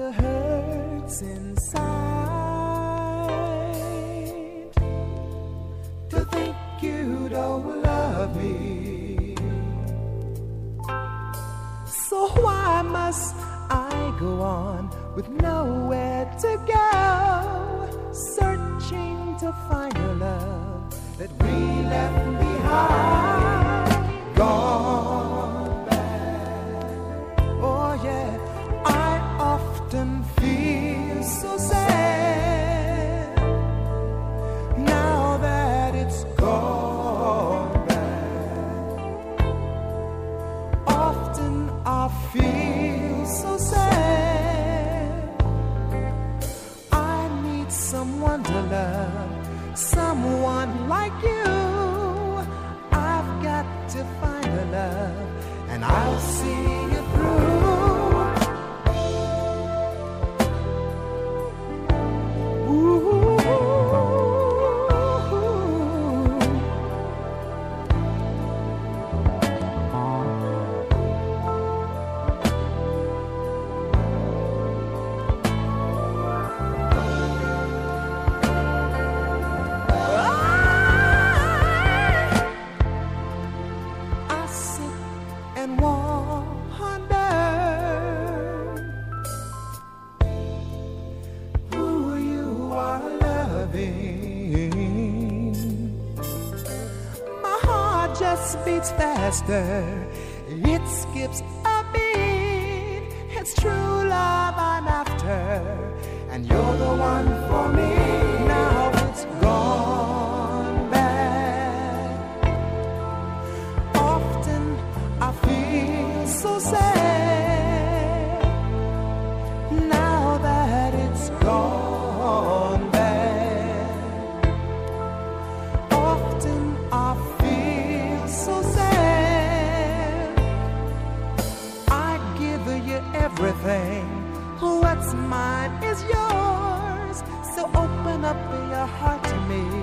the hurts inside. To think you don't love me. So why must I go on with nowhere to go, searching to find a love? Feel so sad. I need someone to love, someone like you. I've got to find a love, and I'll see just beats faster, it skips a beat. It's true love I'm after, and you're the one for me. up your heart to me.